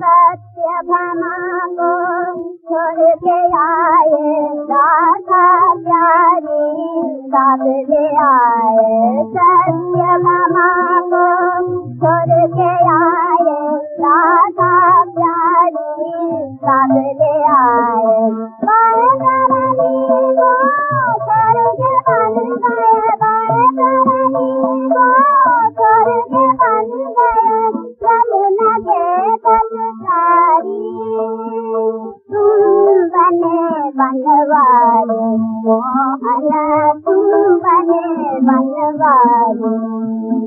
सत्य भमा को छोड़ के आए साल आय साम करा प्यारी छोड़ के आय बी गौ करी गौ करी बने बे Survival.